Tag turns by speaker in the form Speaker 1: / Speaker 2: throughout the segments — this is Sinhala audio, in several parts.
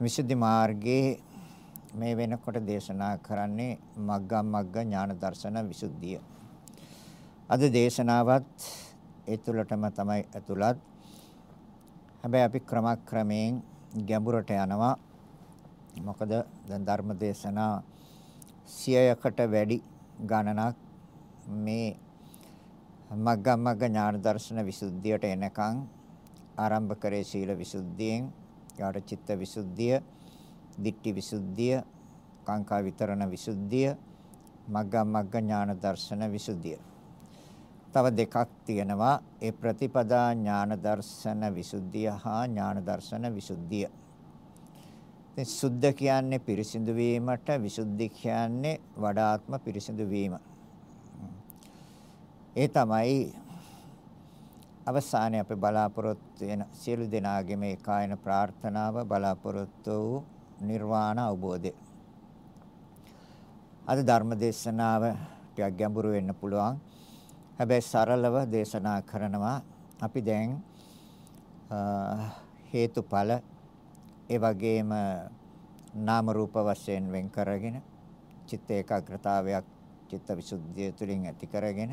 Speaker 1: විසුද්ධි මාර්ගයේ මේ වෙනකොට දේශනා කරන්නේ මග්ගම් මග්ග ඥාන දර්ශන විසුද්ධිය. අද දේශනාවත් ඒ තුළටම තමයි ඇතුළත්. හැබැයි අපි ක්‍රමක්‍රමයෙන් ගැඹුරට යනවා. මොකද දැන් ධර්ම දේශනා 100කට වැඩි ගණනක් මේ මග්ගම් මග්ග ඥාන දර්ශන විසුද්ධියට එනකන් ආරම්භ කරේ සීල විසුද්ධියෙන් ඊට චිත්ත විසුද්ධිය, ditthi විසුද්ධිය, කාංකා විතරණ විසුද්ධිය, මග්ගම් මග්ග ඥාන දර්ශන විසුද්ධිය. තව දෙකක් තියෙනවා. ඒ ප්‍රතිපදා ඥාන දර්ශන විසුද්ධිය හා ඥාන දර්ශන විසුද්ධිය. ඉතින් සුද්ධ කියන්නේ පිරිසිදු වීමට, විසුද්ධි කියන්නේ වඩාත්ම පිරිසිදු වීම. ඒ තමයි අවසානයේ අපි බලාපොරොත්තු වෙන සියලු දෙනාගේ මේ කායන ප්‍රාර්ථනාව බලාපොරොත්තු වූ නිර්වාණ අවබෝධය. අද ධර්ම දේශනාව ටිකක් ගැඹුරු වෙන්න පුළුවන්. හැබැයි සරලව දේශනා කරනවා. අපි දැන් හේතුඵල ඒ වගේම නාම රූප වශයෙන් වෙන් කරගෙන චිත්ත ඒකාග්‍රතාවයක් චිත්ත විසුද්ධිය තුළින් ඇති කරගෙන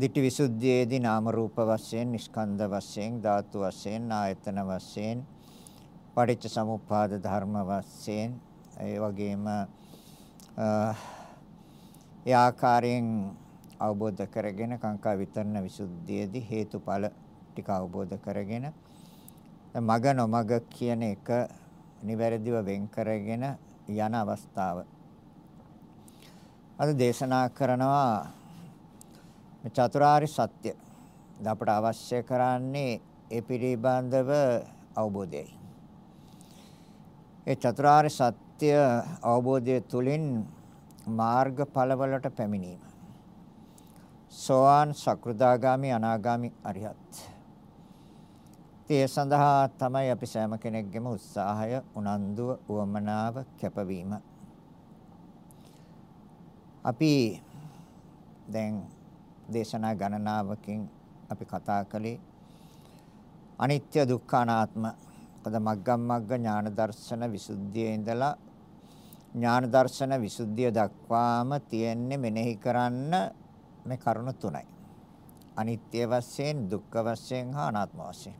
Speaker 1: දිට්ඨි විසුද්ධියේදී නාම රූප වශයෙන්, ස්කන්ධ වශයෙන්, ධාතු වශයෙන්, ආයතන වශයෙන්, පටිච්ච සමුප්පාද ධර්ම වශයෙන්, ඒ වගේම ඒ ආකාරයෙන් අවබෝධ කරගෙන කාංකා විතරණ විසුද්ධියේදී හේතුඵල ටික අවබෝධ කරගෙන මග නොමග කියන එක නිවැරදිව වෙන් කරගෙන යන අවස්ථාව. අද දේශනා කරනවා මේ චතුරාර්ය සත්‍ය අපට අවශ්‍ය කරන්නේ ඒ පිළිබඳව අවබෝධයයි. ඒ චතුරාර්ය සත්‍ය අවබෝධය තුළින් මාර්ගඵලවලට පැමිණීම. සෝවාන් සකෘදාගාමි අනාගාමි අරිහත්. ඒ සඳහා තමයි අපි සෑම කෙනෙක්ගේම උත්සාහය, උනන්දුව, උවමනාව, කැපවීම. අපි දැන් දේශනා ගණනාවකින් අපි කතා කළේ අනිත්‍ය දුක්ඛ අනාත්ම පද මග්ගම් මග්ග ඥාන දර්ශන විසුද්ධියේ ඉඳලා ඥාන දර්ශන විසුද්ධිය දක්වාම තියෙන්නේ මෙනෙහි කරන්න මේ කරුණු තුනයි. අනිත්‍ය වශයෙන්, දුක්ඛ වශයෙන් හා අනාත්ම වශයෙන්.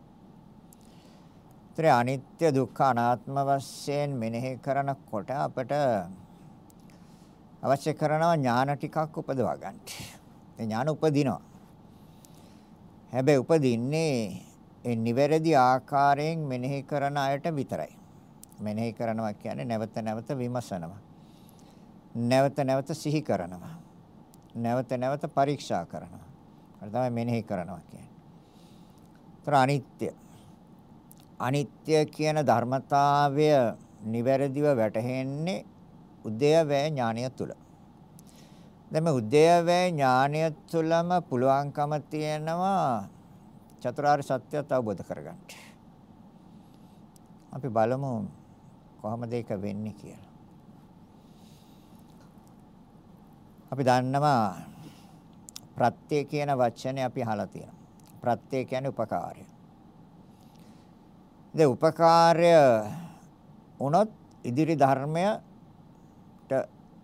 Speaker 1: ඒතර අනිත්‍ය දුක්ඛ අනාත්ම වශයෙන් මෙනෙහි කරනකොට අපට අවශ්‍ය කරනවා ඥාන ටිකක් උපදවා ගන්න. ඒ ඥාන උපදිනවා. හැබැයි උපදින්නේ ඒ නිවැරදි ආකාරයෙන් මෙනෙහි කරන අයට විතරයි. මෙනෙහි කරනවා කියන්නේ නැවත නැවත විමසනවා. නැවත නැවත සිහි කරනවා. නැවත නැවත පරීක්ෂා කරනවා. හරි තමයි මෙනෙහි කරනවා කියන්නේ. ඒතර අනිත්‍ය. අනිත්‍ය කියන ධර්මතාවය නිවැරදිව වැටහෙන්නේ උදේවැය ඥානය තුල. දැන් මේ උදේවැය ඥානය තුළම පුළුවන්කම තියෙනවා චතුරාර්ය සත්‍යය අවබෝධ කරගන්න. අපි බලමු කොහොමද ඒක වෙන්නේ කියලා. අපි දන්නවා ප්‍රත්‍ය කියන වචනේ අපි අහලා තියෙනවා. ප්‍රත්‍ය කියන්නේ උපකාරය. ද උපකාරය වුණොත් ඉදිරි ධර්මයට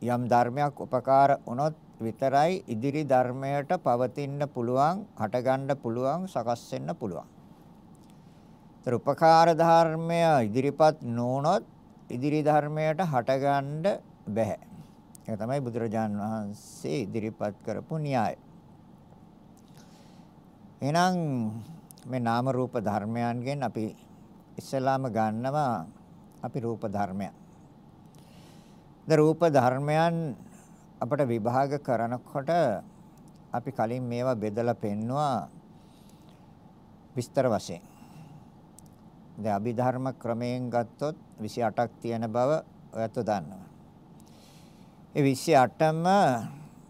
Speaker 1: යම් ධර්මයක් උපකාර වුණොත් විතරයි ඉදිරි ධර්මයට පවතින්න පුළුවන්, හටගන්න පුළුවන්, සකස් වෙන්න පුළුවන්. ඒතර උපකාර ධර්මය ඉදිරිපත් නොවුනොත් ඉදිරි ධර්මයට හටගන්න බෑ. ඒක තමයි බුදුරජාන් වහන්සේ ඉදිරිපත් කරපු න්‍යාය. එහෙනම් මේ නාම රූප ධර්මයන්ගෙන් අපි ඉස්සලාම ගන්නවා අපි රූප ධර්මයන්. ද රූප ධර්මයන් අපට විභාග කරනකොට අපි කලින් මේවා බෙදලා පෙන්නවා විස්තර වශයෙන්. දැන් අභිධර්ම ක්‍රමයෙන් ගත්තොත් 28ක් තියෙන බව ඔයත් දන්නවා. ඒ 28ම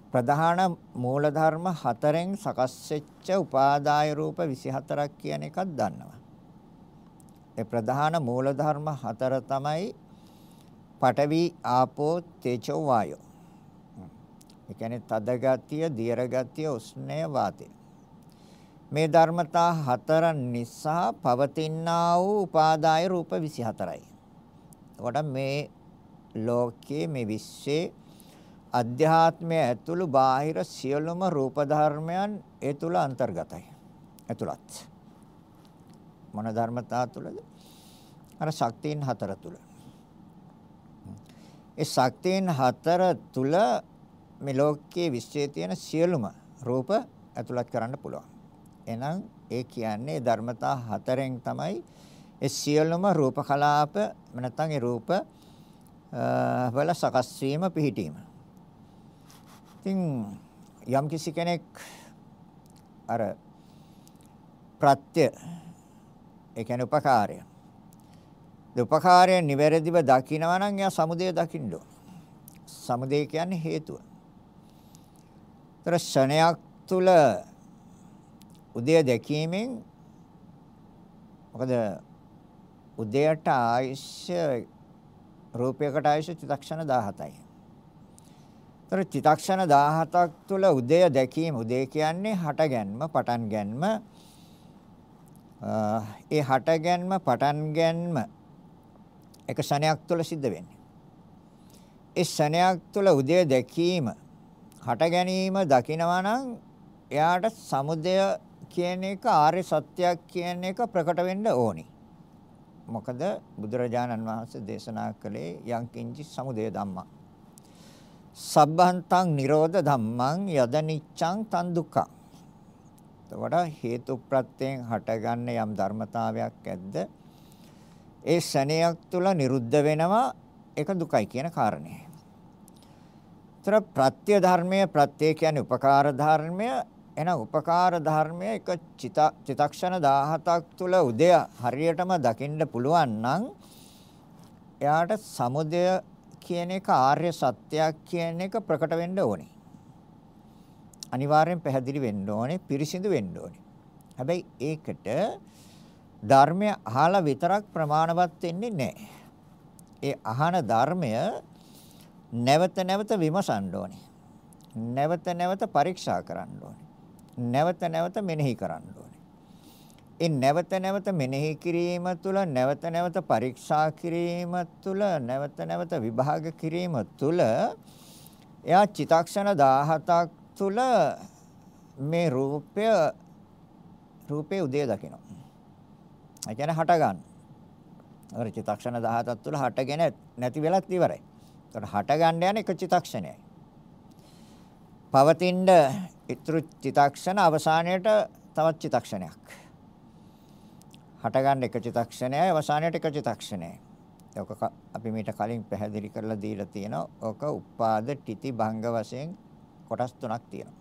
Speaker 1: ප්‍රධාන මූලධර්ම හතරෙන් සකස් වෙච්ච උපාදාය රූප 24ක් කියන එකක් දන්නවා. ඒ ප්‍රධාන මූලධර්ම හතර තමයි පඨවි ආපෝ තේජෝ වායෝ. ඒ කියන්නේ තද ගතිය, දියර ගතිය, උෂ්ණය, වාතය. මේ ධර්මතා හතර නිසා පවතිනා වූ උපාදාය රූප 24යි. එතකොට මේ ලෝකයේ මේ විශ්වයේ අධ්‍යාත්මය ඇතුළු බාහිර සියලුම රූප ධර්මයන් ඒ තුල අන්තර්ගතයි. ඇතුළත්. මොන ධර්මතා තුලද? අර ශක්තියන් හතර තුල. ඒ ශක්තියන් හතර තුල මේ ලෝකයේ විශ්වයේ තියෙන සියලුම රූප ඇතුළත් කරන්න පුළුවන්. එහෙනම් ඒ කියන්නේ ධර්මතා හතරෙන් තමයි ඒ සියලුම රූප කලාප නැත්නම් ඒ රූප වල සකස් වීම පිහිටීම. ඉතින් යම් කිසි කෙනෙක් අර ප්‍රත්‍ය ඒ කියන්නේ උපකාරය. ඒ උපකාරය නිවැරදිව දකිනවා නම් එයා සමුදය දකින්න ඕන. සමුදය කියන්නේ හේතුව. ତර ශණයක් තුල උදය දැකීමෙන් මොකද උදයට ආයුෂ රූපයකට ආයුෂ චිතක්ෂණ 17යි. ତර චිතක්ෂණ 17ක් තුල උදය දැකීම උදය කියන්නේ හටගැන්ම පටන් ගැන්ම ඒ හටගැන්ම පටන් ගැන්ම එක ශණයක් තුල සිද්ධ වෙන්නේ. ඒ ශණයක් තුල උදය දැකීම හට ගැනීම දකිනවා නම් එයාට සමුදය කියන එක ආර්ය සත්‍යයක් කියන එක ප්‍රකට වෙන්න ඕනි. මොකද බුදුරජාණන් වහන්සේ දේශනා කළේ යංකින්චි සමුදය ධම්මා. සබ්බන්තං නිරෝධ ධම්මං යදනිච්ඡං තන් දුක්ඛං. එතකොට හේතු ප්‍රත්‍යයෙන් හටගන්න යම් ධර්මතාවයක් ඇද්ද? ඒ ශණයක් තුල නිරුද්ධ වෙනවා ඒක දුකයි කියන කාරණය. ତර ප්‍රත්‍ය ධර්මය ප්‍රත්‍ය කියන්නේ උපකාර ධර්මය එහෙනම් උපකාර ධර්මය එක චිතක්ෂණ 17ක් තුල උදය හරියටම දකින්න පුළුවන් නම් එයාට සමුදය කියන එක ආර්ය සත්‍යයක් කියන එක ප්‍රකට වෙන්න ඕනේ. අනිවාර්යෙන් පැහැදිලි වෙන්න ඕනේ, පිරිසිදු වෙන්න ඕනේ. හැබැයි ඒකට ධර්මය අහලා විතරක් ප්‍රමාණවත් වෙන්නේ නැහැ. ඒ අහන ධර්මය නැවත නැවත විමසන්න ඕනේ. නැවත නැවත පරීක්ෂා කරන්න ඕනේ. නැවත නැවත මෙනෙහි කරන්න ඕනේ. ඒ නැවත නැවත මෙනෙහි කිරීම තුළ නැවත නැවත පරීක්ෂා කිරීම තුළ නැවත නැවත විභාග කිරීම තුළ එයා චිතක්ෂණ 17ක් තුළ මේ රූපය රූපේ උදේ දකිනවා. ඒ කියන්නේ හට ගන්න. අර චිතක්ෂණ 17ක් තුළ හටගෙන නැති වෙලත් ඉවරයි. ඒකට හට ගන්න යන එක චිතක්ෂණයයි. පවතින ඊතෘ චිතක්ෂණ අවසානයේට තවත් චිතක්ෂණයක්. හටගන්න එක චිතක්ෂණයයි අවසානයේට එක චිතක්ෂණයයි. ඒක අපි මීට කලින් පැහැදිලි කරලා දීලා තියෙනවා. ඕක උපාද තితి භංග වශයෙන් කොටස් තුනක් තියෙනවා.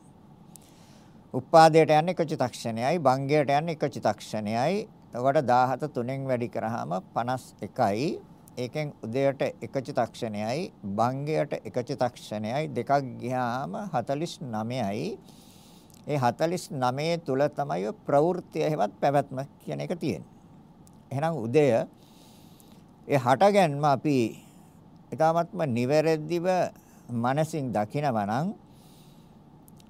Speaker 1: උපාදයට යන්නේ එක චිතක්ෂණයයි භංගයට යන්නේ එක චිතක්ෂණයයි. එතකොට 17 තුනෙන් වැඩි කරාම 51යි. ඒකෙන් උදයට එක චිතක්ෂණයයි භංගයට එක චිතක්ෂණයයි දෙකක් ගියාම 49යි ඒ 49 තුල තමයි ප්‍රවෘත්තිය හැවත් පැවැත්ම කියන එක තියෙන්නේ. එහෙනම් උදය ඒ හටගැන්ම අපි ඊටාත්ම නිවැරදිව මනසින් දකිනවා නම්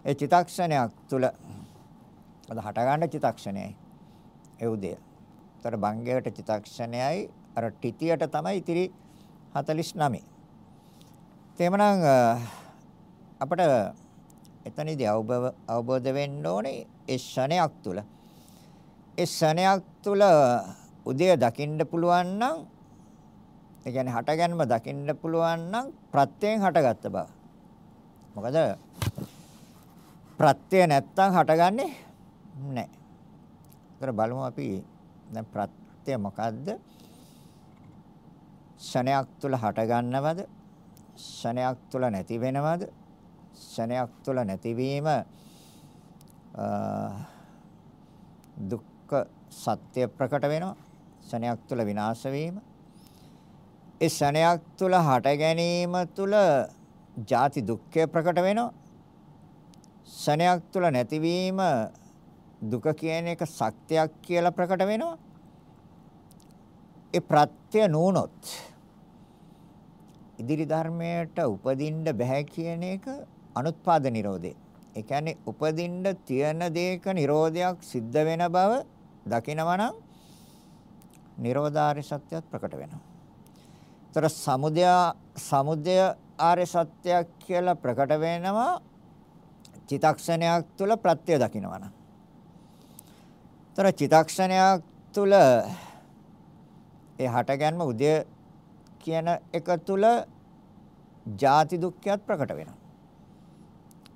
Speaker 1: ඒ චිතක්ෂණයක් තුල අද හටගන්න චිතක්ෂණයයි ඒ උදය. ඒතර භංගයට චිතක්ෂණයයි අර ටිතියට තමයි ඉතිරි 49. එතෙමනම් අපිට එතනදී අවබෝධ වෙන්න ඕනේ ඒ ෂණයක් තුල. ඒ ෂණයක් තුල උදය දකින්න පුළුවන් නම් ඒ කියන්නේ හටගන්ම දකින්න පුළුවන් නම් ප්‍රත්‍යයෙන් හටගත්ත බව. මොකද ප්‍රත්‍ය නැත්තම් හටගන්නේ නැහැ. ඒතර බලමු අපි දැන් ප්‍රත්‍ය මොකද්ද? ෂණයක් තුල හට ගන්නවද? ෂණයක් තුල නැති වෙනවද? ෂණයක් තුල නැතිවීම දුක්ඛ සත්‍ය ප්‍රකට වෙනවා. ෂණයක් තුල විනාශ වීම. ඒ ෂණයක් තුල හට ගැනීම තුල ජාති දුක්ඛය ප්‍රකට වෙනවා. ෂණයක් තුල නැතිවීම දුක කියන එක සත්‍යයක් කියලා ප්‍රකට වෙනවා. ඒ ප්‍රත්‍ය නුනොත් ඉදිරි ධර්මයට උපදින්න බෑ කියන එක අනුත්පාද නිරෝධය. ඒ කියන්නේ උපදින්න තියෙන දේක නිරෝධයක් සිද්ධ වෙන බව දකිනවා නම් නිරෝධාරි සත්‍යයක් ප්‍රකට වෙනවා. ତර සමුදය සමුදය ආර්ය සත්‍යයක් කියලා ප්‍රකට වෙනවා චිතක්ෂණයක් තුළ ප්‍රත්‍ය දකින්නවනම්. තර චිතක්ෂණයක් තුළ ඒ හටගන්ම උදය කියන එක තුළ ජාති දුක්ඛයත් ප්‍රකට වෙනවා.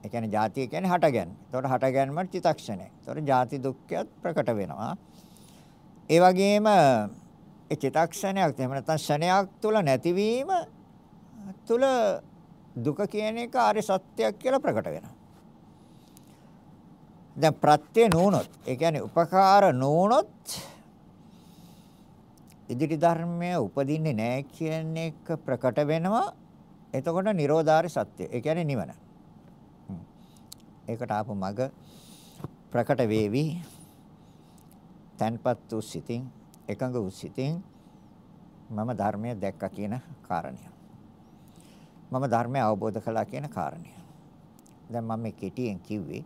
Speaker 1: ඒ කියන්නේ ජාතිය කියන්නේ හටගන්න. ඒතකොට හටගන්නම චිතක්ෂණය. ඒතකොට ජාති දුක්ඛයත් ප්‍රකට වෙනවා. ඒ වගේම ඒ චිතක්ෂණයක් එහෙම නැත්නම් ෂණයක් තුල නැතිවීම තුල දුක කියන එක ආර්ය සත්‍යයක් කියලා ප්‍රකට වෙනවා. දැන් ප්‍රත්‍ය නෝනොත් ඒ කියන්නේ උපකාර නෝනොත් ඉදිරි ධර්මය උපදින්නේ නැහැ කියන එක ප්‍රකට වෙනවා. එතකොට Nirodhari සත්‍ය. ඒ කියන්නේ නිවන. ඒකට ආපු මග ප්‍රකට වේවි. තන්පත් වූ සිතින් එකඟ වූ සිතින් මම ධර්මය දැක්කා කියන කාරණය. මම ධර්මය අවබෝධ කළා කියන කාරණය. දැන් මම මේ කෙටියෙන් කිව්වේ.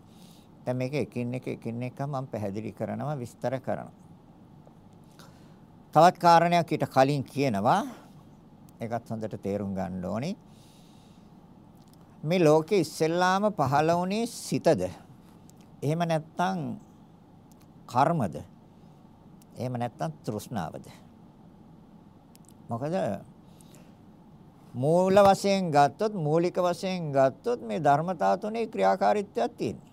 Speaker 1: දැන් මේක එකින් එක එකින් එක මම පැහැදිලි කරනවා විස්තර කරනවා. තවත් කාරණයක් ඊට කලින් කියනවා. ඒකත් හොඳට තේරුම් ගන්න ඕනේ. මේ ලෝකේ ඉස්සෙල්ලාම පහළ වුණේ සිතද? එහෙම නැත්නම් කර්මද? එහෙම නැත්නම් තෘෂ්ණාවද? මොකද මූල වශයෙන් ගත්තොත් මූලික වශයෙන් ගත්තොත් මේ ධර්මතා තුනේ ක්‍රියාකාරීත්වයක් තියෙනවා.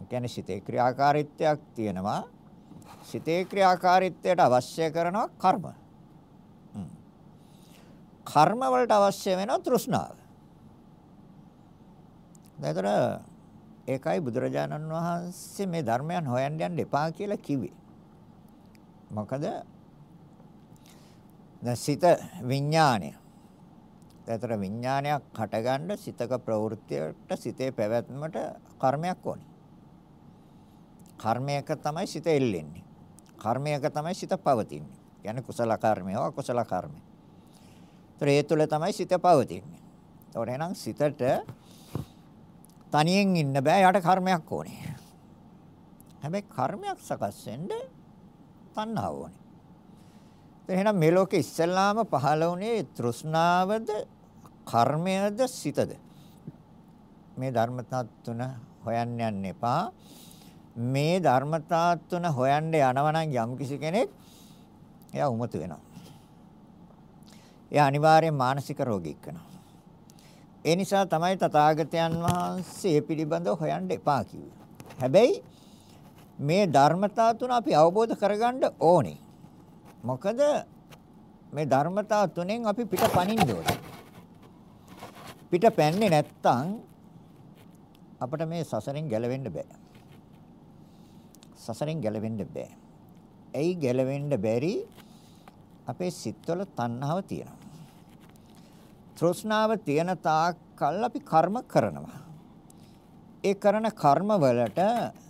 Speaker 1: ඒ කියන්නේ සිතේ ක්‍රියාකාරීත්වයක් තියෙනවා. සිතේ ක්‍රියාකාරීත්වයට අවශ්‍ය කරනවා කර්ම. කර්ම වලට අවශ්‍ය වෙනවා තෘෂ්ණාව. දැතර ඒකයි බුදුරජාණන් වහන්සේ මේ ධර්මයන් හොයන්න යන්න එපා කියලා කිව්වේ. මොකද දැන් සිත විඥාණය. දැතර විඥානයක් හටගන්න සිතක ප්‍රවෘත්තියට සිතේ පැවැත්මට කර්මයක් ඕනේ. කර්මයක තමයි සිත එල්ලෙන්නේ. කර්මයක තමයි සිත පවතින්නේ. කියන්නේ කුසල කර්මය හෝ අකුසල කර්මය. ඒතර ඒ තුළ තමයි සිත පවතින්නේ. ඒතකොට එහෙනම් සිතට තනියෙන් ඉන්න බෑ. යාට කර්මයක් ඕනේ. හැබැයි කර්මයක් සකස් වෙන්න තණ්හාව ඕනේ. එහෙනම් මේ ලෝකේ ඉස්සෙල්ලාම පහළ වුණේ තෘෂ්ණාවද කර්මයද සිතද මේ ධර්මතා තුන හොයන්න යන්න එපා මේ ධර්මතා තුන හොයන්න යනවා නම් යම් කිසි කෙනෙක් එයා උමතු වෙනවා එයා අනිවාර්යෙන් මානසික රෝගීක් වෙනවා ඒ නිසා තමයි තථාගතයන් වහන්සේ පිළිබඳව හොයන්න එපා කිව්වේ. හැබැයි මේ ධර්මතා තුන අපි අවබෝධ කරගන්න ඕනේ. මොකද මේ ධර්මතා තුනෙන් අපි පිට පනින්න ඕනේ. පිට පැන්නේ නැත්තම් අපිට මේ සසරෙන් ගැලවෙන්න බෑ. සසරෙන් ගැලවෙන්න බෑ. ඇයි ගැලවෙන්න බැරි? අපේ සිත්වල තණ්හාව තියෙනවා. තෘෂ්ණාව තියෙන තාක් කල් අපි කර්ම කරනවා. ඒ කරන කර්ම වලට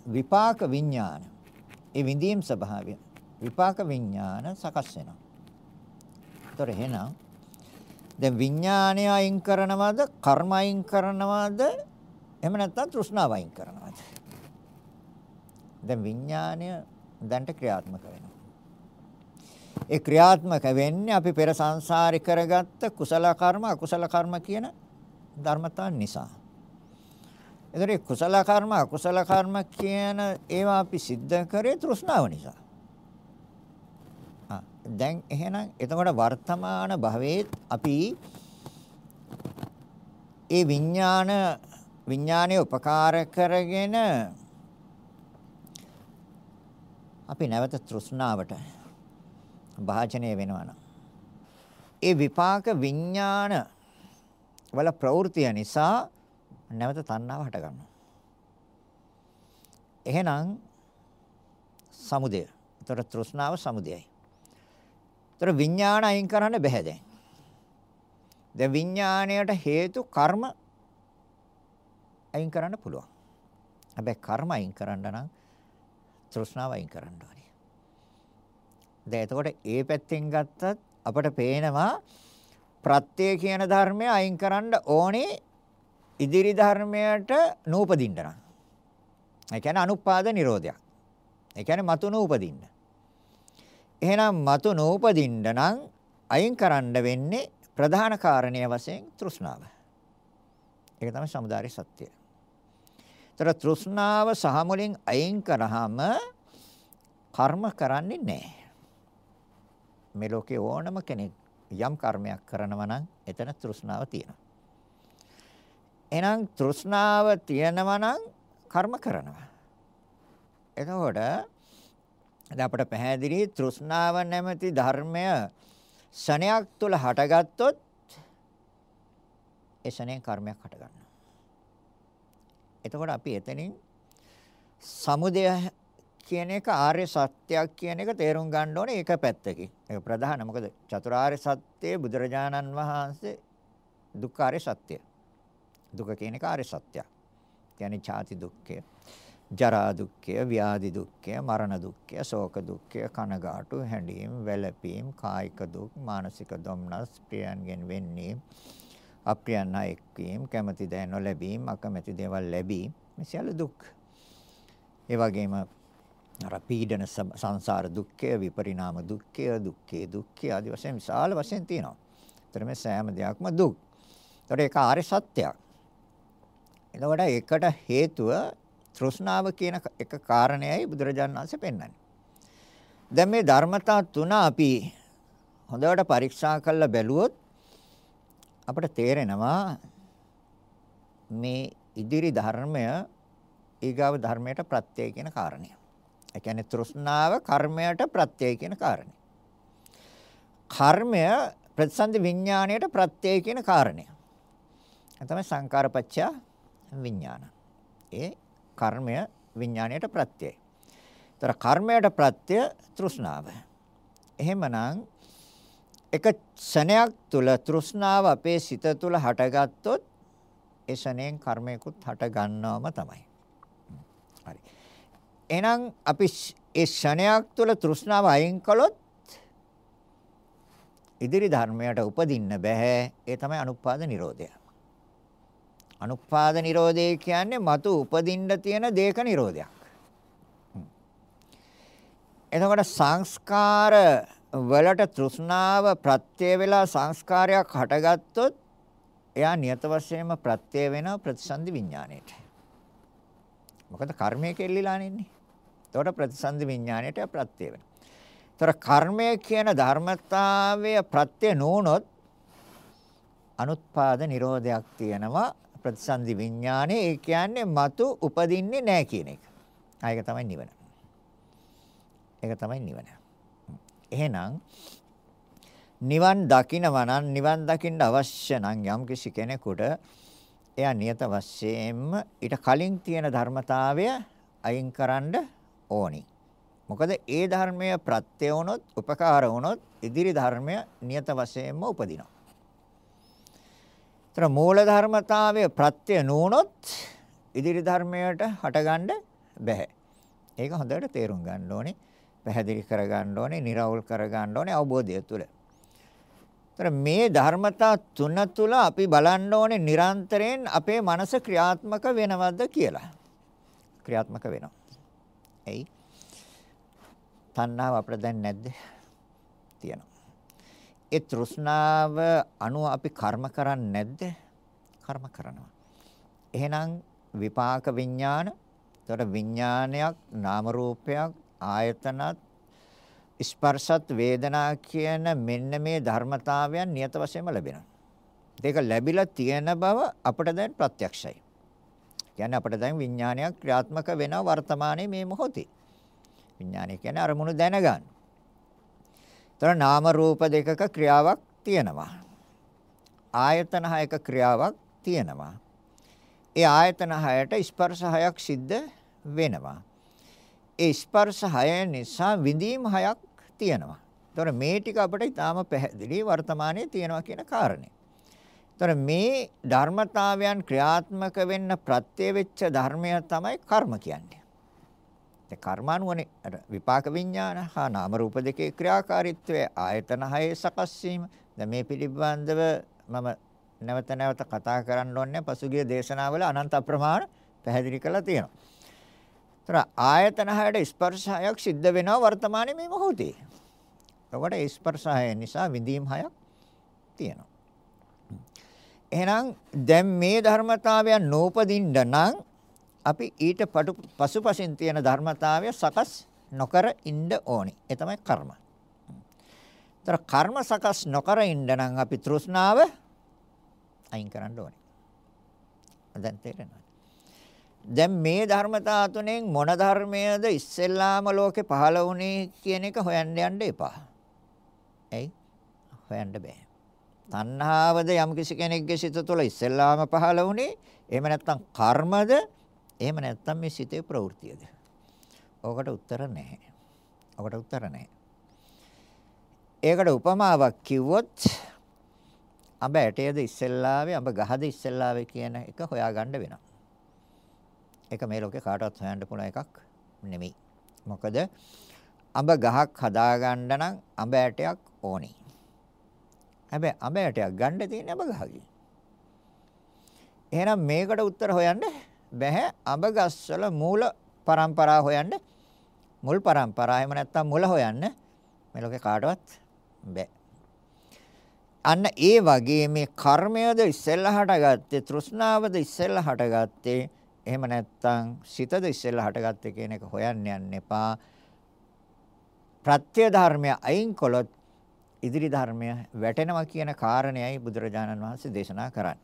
Speaker 1: විපාක විඥාන ඒ විඳීම් ස්වභාවය විපාක විඥාන සකස් වෙනවා. ඒතර එහෙනම් දැන් විඥාණය අයින් කරනවද කර්ම අයින් කරනවද එහෙම නැත්නම් තෘෂ්ණාව අයින් කරනවද? දැන් විඥාණය දැන්ට ක්‍රියාත්මක වෙනවා. ඒ ක්‍රියාත්මක වෙන්නේ අපි පෙර සංසාරේ කරගත්ත කුසල කර්ම අකුසල කර්ම කියන ධර්මතාවන් නිසා. එතකොට කුසල කර්ම අකුසල කර්ම කියන ඒවා අපි සිද්ධ කරේ තෘෂ්ණාව නිසා. දැන් එහෙනම් එතකොට වර්තමාන භවයේ අපි ඒ විඥාන විඥානයේ උපකාර කරගෙන අපි නැවත තෘෂ්ණාවට භාජනය වෙනවා නම් ඒ විපාක විඥාන වල ප්‍රවෘතිය නිසා නැවත තණ්හාව හට ගන්නවා. එහෙනම් සමුදය. ඒතර තෘෂ්ණාව සමුදයයි. ඒතර විඥාන අයින් කරන්න බෑ දැන්. දැන් විඥාණයට හේතු කර්ම අයින් කරන්න පුළුවන්. හැබැයි කර්ම අයින් කරන්න නම් තෘෂ්ණාව අයින් කරන්න ඕනේ. දැන් එතකොට ඒ පැත්තෙන් ගත්තත් අපට පේනවා ප්‍රත්‍ය කියන ධර්මය අයින් කරන්න ඕනේ ඉදිරි ධර්මයට නූපදින්න නම්. ඒ කියන්නේ අනුපාද නිරෝධයක්. ඒ කියන්නේ මතු නූපදින්න. එහෙනම් මතු නූපදින්න නම් අයින් කරන්න වෙන්නේ ප්‍රධාන කාරණය වශයෙන් තෘෂ්ණාව. ඒක තමයි samudāri සත්‍යය. ତර තෘෂ්ණාව සහ මුලින් අයින් කරාම කර්ම කරන්නේ නැහැ. මේ ලෝකේ ඕනම කෙනෙක් යම් කර්මයක් කරනවා නම් එතන තෘෂ්ණාව තියෙනවා. එහෙනම් තෘෂ්ණාව තියෙනවා නම් කර්ම කරනවා. එතකොට දැන් අපිට පැහැදිලි තෘෂ්ණාව නැමැති ධර්මය ශණයක් තුල හටගත්තොත් ඒ ශණයෙන් කර්මයක් හටගන්නවා. එතකොට අපි එතනින් සමුදය කියන එක ආර්ය සත්‍යයක් කියන එක තේරුම් ගන්න ඕනේ ඒක පැත්තකින්. ඒක ප්‍රධාන. මොකද චතුරාර්ය සත්‍යයේ බුදුරජාණන් වහන්සේ දුක්ඛාරය සත්‍ය. දුක කියන එක ආර්ය සත්‍යයක්. කියන්නේ ඡාති දුක්ඛය, ජරා දුක්ඛය, ව්‍යාධි දුක්ඛය, මරණ දුක්ඛය, ශෝක දුක්ඛය, කනගාටු, හැඬීම්, වැළපීම්, කායික දුක්, මානසික දුම්නස්, ප්‍රියයන්ගෙන් වෙන්නීම්, අප්‍රියයන් හා එක්වීම, කැමැති දෑ නොලැබීම, අකමැති දේවල් ලැබීම, මේ සියලු දුක්. ඒ වගේම අර පීඩන සංසාර දුක්ඛය විපරිණාම දුක්ඛය දුක්ඛේ දුක්ඛය ආදි වශයෙන් විශාල වශයෙන් තියෙනවා. ඒතර මේ සෑම දෙයක්ම දුක්. ඒතර ඒක ආර්ය සත්‍යයක්. එතකොට ඒකට හේතුව තෘෂ්ණාව කියන එක කාරණයයි බුදුරජාණන් වහන්සේ පෙන්වන්නේ. දැන් මේ ධර්මතා තුන අපි හොඳට පරීක්ෂා කරලා බැලුවොත් අපිට තේරෙනවා මේ ඉදිරි ධර්මය ඊගාව ධර්මයට ප්‍රත්‍යය කියන කාරණය. ඒ කියන්නේ තෘෂ්ණාව කර්මයට ප්‍රත්‍යය කියන කාරණේ. කර්මය ප්‍රතිසන්දි විඥාණයට ප්‍රත්‍යය කියන කාරණය. ඒ තමයි සංකාරපච්චය විඥාන. ඒ කර්මය විඥාණයට ප්‍රත්‍යයයි. ඒතර කර්මයට ප්‍රත්‍ය තෘෂ්ණාව. එහෙමනම් එක ශනයක් තුල තෘෂ්ණාව අපේ සිත තුල හටගත්තොත් ඒ ශනයෙන් කර්මයකුත් හට ගන්නවම තමයි. හරි. එහෙනම් අපි ඒ ෂණයක් තුළ තෘෂ්ණාව අයින් කළොත් ඉදිරි ධර්මයට උපදින්න බෑ. ඒ තමයි අනුපාද නිරෝධය. අනුපාද නිරෝධය කියන්නේ మతు උපදින්න තියෙන දේක නිරෝධයක්. එතකොට සංස්කාර වලට තෘෂ්ණාව ප්‍රත්‍ය වේලා සංස්කාරයක් හටගත්තොත් එයා නියත වශයෙන්ම ප්‍රත්‍ය වෙන ප්‍රතිසන්දි විඥාණයට. මොකද කර්මය කෙල්ලිලා නෙන්නේ. එතකොට ප්‍රතිසන්දි විඥාණයට ප්‍රත්‍ය වෙනවා. ඒතර කර්මය කියන ධර්මතාවය ප්‍රත්‍ය නොවුනොත් අනුත්පාද නිරෝධයක් තියෙනවා ප්‍රතිසන්දි විඥානේ ඒ කියන්නේ మతు උපදින්නේ නැහැ කියන එක. ආයක තමයි නිවන. ඒක තමයි නිවන. එහෙනම් නිවන් දකිනවා නම් නිවන් දකින්න අවශ්‍ය නම් යම් කිසි කෙනෙකුට එයා නියත වශයෙන්ම ඊට කලින් තියෙන ධර්මතාවය අයින් කරන්න ඕනි. මොකද ඒ ධර්මය ප්‍රත්‍ය වුණොත් උපකාර වුණොත් ඉදිරි ධර්මය නියත වශයෙන්ම උපදිනවා. ତර මූල ධර්මතාවය ප්‍රත්‍ය නුනොත් ඉදිරි ධර්මයට හටගන්න බෑ. ඒක හොඳට තේරුම් ගන්න ඕනේ. පැහැදිලි කරගන්න ඕනේ, निराවුල් කරගන්න ඕනේ අවබෝධය තුළ. ඒතර මේ ධර්මතා තුන තුළ අපි බලන්න ඕනේ නිරන්තරයෙන් අපේ මනස ක්‍රියාත්මක වෙනවද කියලා. ක්‍රියාත්මක වෙනවා. එයි. තණ්හාව අපිට දැන් නැද්ද? තියෙනවා. ඒ තෘෂ්ණාව අනුව අපි කර්ම කරන්නේ නැද්ද? කර්ම කරනවා. එහෙනම් විපාක විඥාන එතකොට විඥානයක් නාම රූපයක් ආයතනත්, ස්පර්ශත් වේදනා කියන මෙන්න මේ ධර්මතාවයන් නියත වශයෙන්ම ලැබෙනවා. ඒක ලැබිලා තියෙන බව අපිට දැන් ප්‍රත්‍යක්ෂයි. කියන්නේ අපිට දැන් විඥානයක් ක්‍රියාත්මක වෙනවා වර්තමානයේ මේ මොහොතේ. විඥානය කියන්නේ අරමුණු දැනගන්න. ତර නාම රූප දෙකක ක්‍රියාවක් තියෙනවා. ආයතන හයක ක්‍රියාවක් තියෙනවා. ඒ ආයතන හයට ස්පර්ශ හයක් සිද්ධ වෙනවා. ඒ ස්පර්ශ හය නිසා විඳීම් හයක් තියෙනවා. ඒතොර මේ ටික අපිට ඊටාම පැහැදිලි වර්තමානයේ තියෙනවා කියන කාරණේ. ඒතොර මේ ධර්මතාවයන් ක්‍රියාත්මක වෙන්න ප්‍රත්‍ය වෙච්ච ධර්මය තමයි කර්ම කියන්නේ. ඒ කර්මානුවනේ අර විපාක විඥාන හා නාම රූප දෙකේ ක්‍රියාකාරීත්වය ආයතන හයේ සකස් වීම. දැන් මේ පිළිබඳව මම නැවත නැවත කතා කරන්න ඕනේ පසුගිය දේශනාවල අනන්ත අප්‍රමාණ පැහැදිලි කරලා තියෙනවා. ඒතර ආයතන හයට ස්පර්ශයක් සිද්ධ වෙනවා වර්තමානයේ මේ මොහොතේ. එතකොට ඒ ස්පර්ශය නිසා විඳීම් හයක් තියෙනවා. එහෙනම් දැන් මේ ධර්මතාවයන් නූපදින්න නම් අපි ඊට පසුපසින් තියෙන ධර්මතාවය සකස් නොකර ඉන්න ඕනි. ඒ තමයි කර්ම. ඒතර කර්ම සකස් නොකර ඉන්න නම් අපි තෘෂ්ණාව අයින් කරන්න ඕනේ. දැන් තේරෙනවද? දැන් මේ ධර්මතා තුනෙන් මොන ධර්මයේද ඉස්සෙල්ලාම ලෝකේ පහළ වුණේ කියන එක හොයන්න යන්න එපා. එයි හොයන්න බෑ. තණ්හාවද යම් කිසි කෙනෙක්ගේ සිත තුළ ඉස්සෙල්ලාම පහළ වුණේ එහෙම නැත්නම් කර්මද එහෙම නැත්නම් මේ සිතේ ප්‍රවෘත්තියද? ඔකට උත්තර නැහැ. ඔකට උත්තර නැහැ. ඒකට උපමාවක් කිව්වොත් අඹ ඇටයේද ඉස්සෙල්ලාවේ අඹ ගහද ඉස්සෙල්ලාවේ කියන එක හොයාගන්න වෙනවා. ඒක මේ ලෝකේ කාටවත් හොයන්න පුළුවන් එකක් නෙමෙයි. මොකද අඹ ගහක් හදාගන්න නම් අඹ ඇටයක් ඕනේ. හැබැයි අඹ ඇටයක් ගන්න තියෙන්නේ අඹ ගහකින්. එහෙනම් මේකට උත්තර හොයන්න බැහැ අඹ ගස්වල මූල પરම්පරා හොයන්න මුල් પરම්පරා එහෙම නැත්නම් මුල හොයන්න මේ ලෝකේ කාටවත් බැහැ. අන්න ඒ වගේ මේ කර්මයද ඉස්සෙල්ලා හටගත්තේ තෘෂ්ණාවද ඉස්සෙල්ලා හටගත්තේ එහෙම නැත්නම් සිතද ඉස්සෙල්ලා හටගත්තේ කියන එක හොයන්න යන්න එපා. ප්‍රත්‍ය ධර්මය අයින් කළොත් ඉදිරි ධර්මය වැටෙනවා කියන කාරණයයි බුදුරජාණන් වහන්සේ දේශනා කරන්නේ.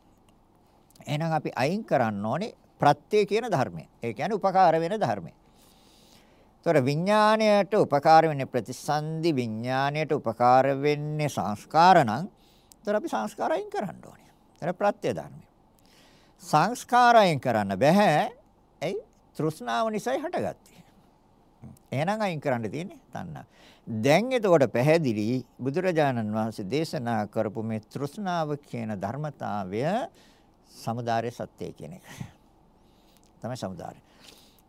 Speaker 1: එහෙනම් අපි අයින් කරන්න ඕනේ ප්‍රත්‍ය කියන ධර්මය. ඒ කියන්නේ උපකාර වෙන ධර්මය. ତොර විඥාණයට උපකාර වෙන්නේ ප්‍රතිසන්දි විඥාණයට උපකාර වෙන්නේ සංස්කාර නම් තොර අපි සංස්කාර අයින් කරන්න ඕනේ. තොර ප්‍රත්‍ය ධර්මය. සංස්කාරයෙන් කරන්න බෑ. ඇයි? තෘෂ්ණාව නිසායි හටගත්තේ. එහෙනම් අයින් කරන්න තියෙන්නේ තණ්හා. දැන් එතකොට පැහැදිලි බුදුරජාණන් වහන්සේ දේශනා කරපු මේ තෘෂ්ණාව කියන ධර්මතාවය samudāre සත්‍යය කියන එක. තමයි samudāre.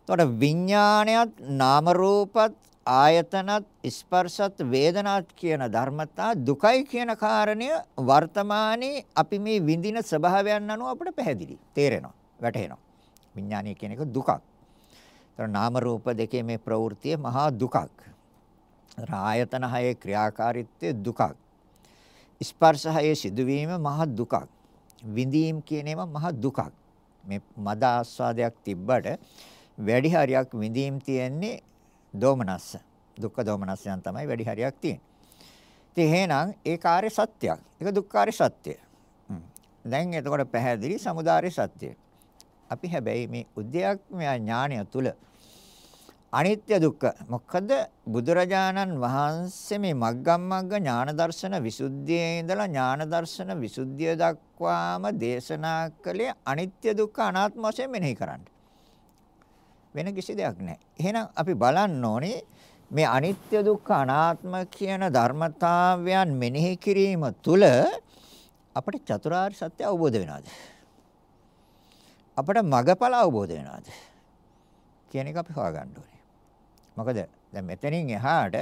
Speaker 1: එතකොට විඥාණයත් නාම රූපත් ආයතනත් ස්පර්ශත් වේදනාත් කියන ධර්මතා දුකයි කියන කාරණය වර්තමානයේ අපි මේ විඳින ස්වභාවයන් අනුව අපිට පැහැදිලි තේරෙනවා වැටහෙනවා විඥානය කියන එක දුකක්. ඒතර නාම රූප දෙකේ මේ ප්‍රවෘත්තිය මහා දුකක්. ආයතන හයේ ක්‍රියාකාරීත්වය දුකක්. ස්පර්ශ හයේ සිදුවීම මහා දුකක්. විඳීම් කියන ඒවා මහා දුකක්. මේ මද ආස්වාදයක් තිබ්බට වැඩි හරියක් විඳීම් තියෙන්නේ දෝමනස්ස. දුක්ඛ දෝමනස්යන් තමයි වැඩි හරියක් තියෙන්නේ. ඉතින් එහෙනම් ඒ කාර්ය සත්‍යයක්. ඒක දුක්ඛාරය සත්‍යය. දැන් එතකොට පැහැදිලි samudāri සත්‍යය. අපි හැබැයි මේ උද්‍යක්මය ඥානය තුල අනිත්‍ය දුක්ඛ මොකද බුදුරජාණන් වහන්සේ මේ මග්ගමග්ග ඥාන දර්ශන විසුද්ධියේ ඉඳලා ඥාන දර්ශන විසුද්ධිය දක්වාම දේශනා කළේ අනිත්‍ය දුක්ඛ අනාත්ම වශයෙන් මෙනෙහි කරන්න. වෙන කිසි දෙයක් නැහැ. එහෙනම් අපි බලන්න ඕනේ මේ අනිත්‍ය දුක්ඛ අනාත්ම කියන ධර්මතාවයන් මෙනෙහි කිරීම තුළ අපට චතුරාර්ය සත්‍ය අවබෝධ වෙනවද? අපට මගඵල අවබෝධ වෙනවද? කියන එක අපි හොයාගන්න ඕනේ. මොකද දැන් මෙතනින් එහාට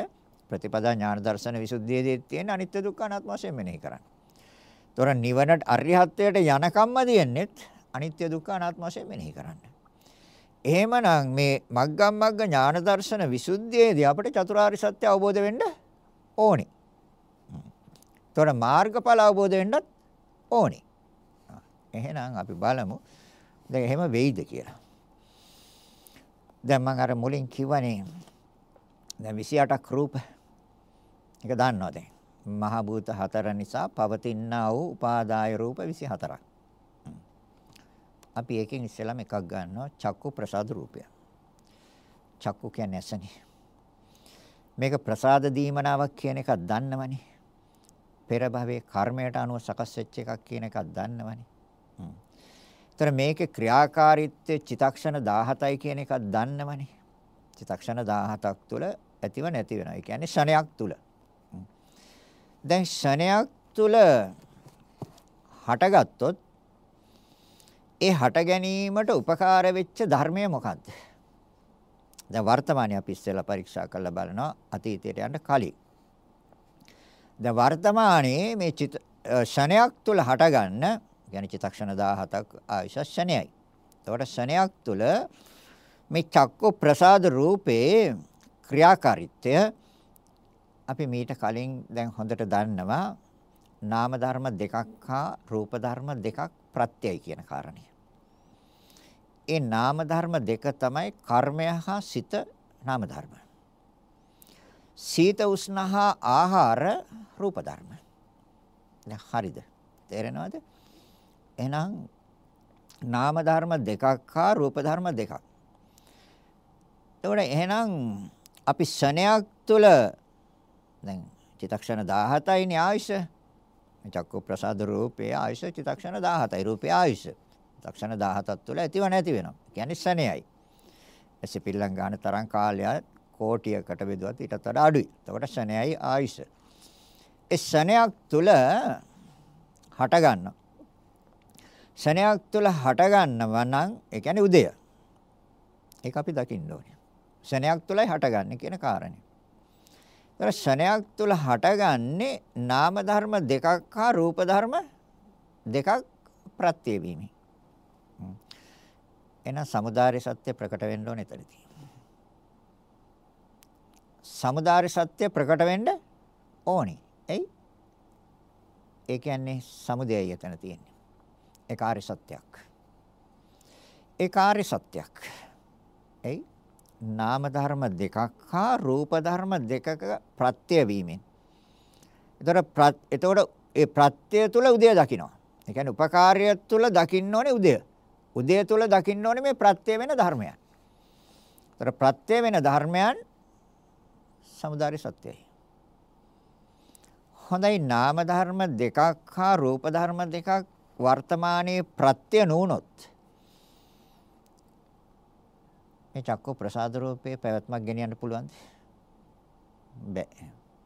Speaker 1: ප්‍රතිපදා ඥාන දර්ශන විසුද්ධියේදී තියෙන අනිත්‍ය දුක්ඛ අනාත්ම වශයෙන් මෙනෙහි කරන්න. ତොර නිවනට අරිහත්ත්වයට යනකම්ම දෙන්නේ අනිත්‍ය දුක්ඛ අනාත්ම වශයෙන් මෙනෙහි කරන්න. එහෙමනම් මේ මග්ගම් මග්ග ඥාන දර්ශන විසුද්ධියේදී අපිට චතුරාර්ය සත්‍ය අවබෝධ වෙන්න ඕනේ. ତොර මාර්ගඵල අවබෝධ වෙන්නත් ඕනේ. එහෙනම් අපි බලමු දැන් එහෙම වෙයිද කියලා. දැන් මම අර මුලින් කිව්වනේ දැන් 28ක් රූප. ඒක දන්නවා දැන්. මහ භූත හතර නිසා පවතිනා වූ උපාදාය රූප 24ක්. අපි එකෙන් ඉස්සෙල්ලාම එකක් ගන්නවා චක්කු ප්‍රසාද රූපය. චක්කු කියන්නේ ඇසනේ. මේක ප්‍රසාද දීමනාවක් කියන එකක් දන්නවනේ. පෙර භවයේ කර්මයට අනුව සකස් වෙච්ච එකක් කියන එකක් දන්නවනේ. ඒතර මේකේ ක්‍රියාකාරීත්වය චිතක්ෂණ 17යි කියන එකක් දන්නවනේ. චිතක්ෂණ 17ක් තුල ඇතිව නැති වෙනවා. ඒ කියන්නේ ෂණයක් තුල. දැන් ෂණයක් තුල හටගත්තොත් ඒ හට ගැනීමට උපකාර වෙච්ච ධර්මය මොකද්ද? දැන් වර්තමානයේ අපි ඉස්සෙල්ලා පරීක්ෂා කරලා බලනවා අතීතයට යන්න කලින්. දැන් වර්තමානයේ මේ චිත ෂණයක් තුල හටගන්න කියන්නේ චිත්තක්ෂණ 17ක් ආයුෂ ෂණයයි. එතකොට ෂණයක් තුල මේ චක්ක ප්‍රසාද රූපේ ක්‍රියාකාරීත්වය අපි මීට කලින් දැන් හොඳට දන්නවා නාම ධර්ම දෙකක් හා රූප ධර්ම දෙකක් ප්‍රත්‍යයයි කියන කාරණය. ඒ නාම ධර්ම දෙක තමයි කර්මය හා සිත නාම ධර්ම. සීත උෂ්ණ හා ආහාර රූප ධර්ම. දැන් හරිද? තේරෙනවද? එහෙනම් නාම ධර්ම දෙකක් හා රූප ධර්ම දෙකක්. එතකොට එහෙනම් අපි ශණයක් තුල දැන් චිත්තක්ෂණ 17යිනේ ආයුෂ. චක්කු ප්‍රසාද රූපේ ආයුෂ චිත්තක්ෂණ 17යි රූපේ ආයුෂ. චිත්තක්ෂණ 17ක් තුළ ඇතිව නැති වෙනවා. කියන්නේ ශණයයි. එසේ පිල්ලම් ගන්න තරම් කාලය කෝටියකට බෙදුවත් ඊටත් වඩා අඩුයි. එතකොට ශණයයි ආයුෂ. ඒ ශණයක් තුළ හට ගන්නවා. ශණයක් තුළ හට ගන්නවා නම් ඒ කියන්නේ උදය. ඒක අපි දකින්න ඕනේ. ශණයක් තුළයි හටගන්නේ කියන කාරණේ. ඒතර ශණයක් තුල හටගන්නේ නාම ධර්ම දෙකක් හා රූප ධර්ම දෙකක් ප්‍රත්‍ය වීමයි. එහෙනම් samudāri සත්‍ය ප්‍රකට වෙන්න ඕනේ එතනදී. samudāri සත්‍ය ප්‍රකට වෙන්න ඕනේ. එයි. ඒ කියන්නේ සමුදයයි එතන තියෙන්නේ. ඒ කාර්ය සත්‍යයක්. ඒ කාර්ය සත්‍යයක්. එයි නාම ධර්ම දෙකක් හා රූප ධර්ම දෙකක ප්‍රත්‍ය වීමෙන්. එතකොට එතකොට ඒ ප්‍රත්‍ය තුල උදය දකින්නවා. ඒ කියන්නේ උපකාර්ය තුල දකින්න ඕනේ උදය. උදය තුල දකින්න ඕනේ මේ ප්‍රත්‍ය වෙන ධර්මයන්. එතකොට ප්‍රත්‍ය වෙන ධර්මයන් සමුදාය සත්‍යයි. හොඳයි නාම ධර්ම දෙකක් හා රූප ධර්ම දෙකක් වර්තමානයේ ප්‍රත්‍ය නුනොත් මේ චක්ක ප්‍රසාද රූපේ පැවැත්මක් ගෙනියන්න පුළුවන්ද? බෑ.